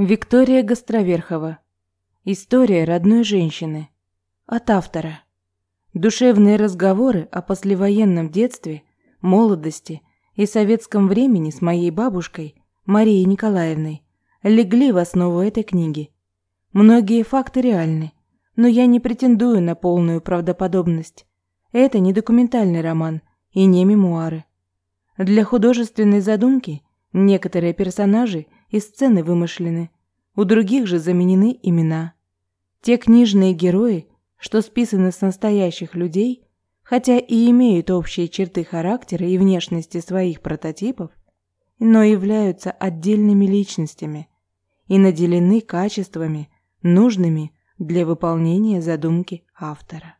Виктория Гостроверхова. История родной женщины. От автора. Душевные разговоры о послевоенном детстве, молодости и советском времени с моей бабушкой Марией Николаевной легли в основу этой книги. Многие факты реальны, но я не претендую на полную правдоподобность. Это не документальный роман и не мемуары. Для художественной задумки некоторые персонажи – и сцены вымышлены. У других же заменены имена. Те книжные герои, что списаны с настоящих людей, хотя и имеют общие черты характера и внешности своих прототипов, но являются отдельными личностями и наделены качествами, нужными для выполнения задумки автора.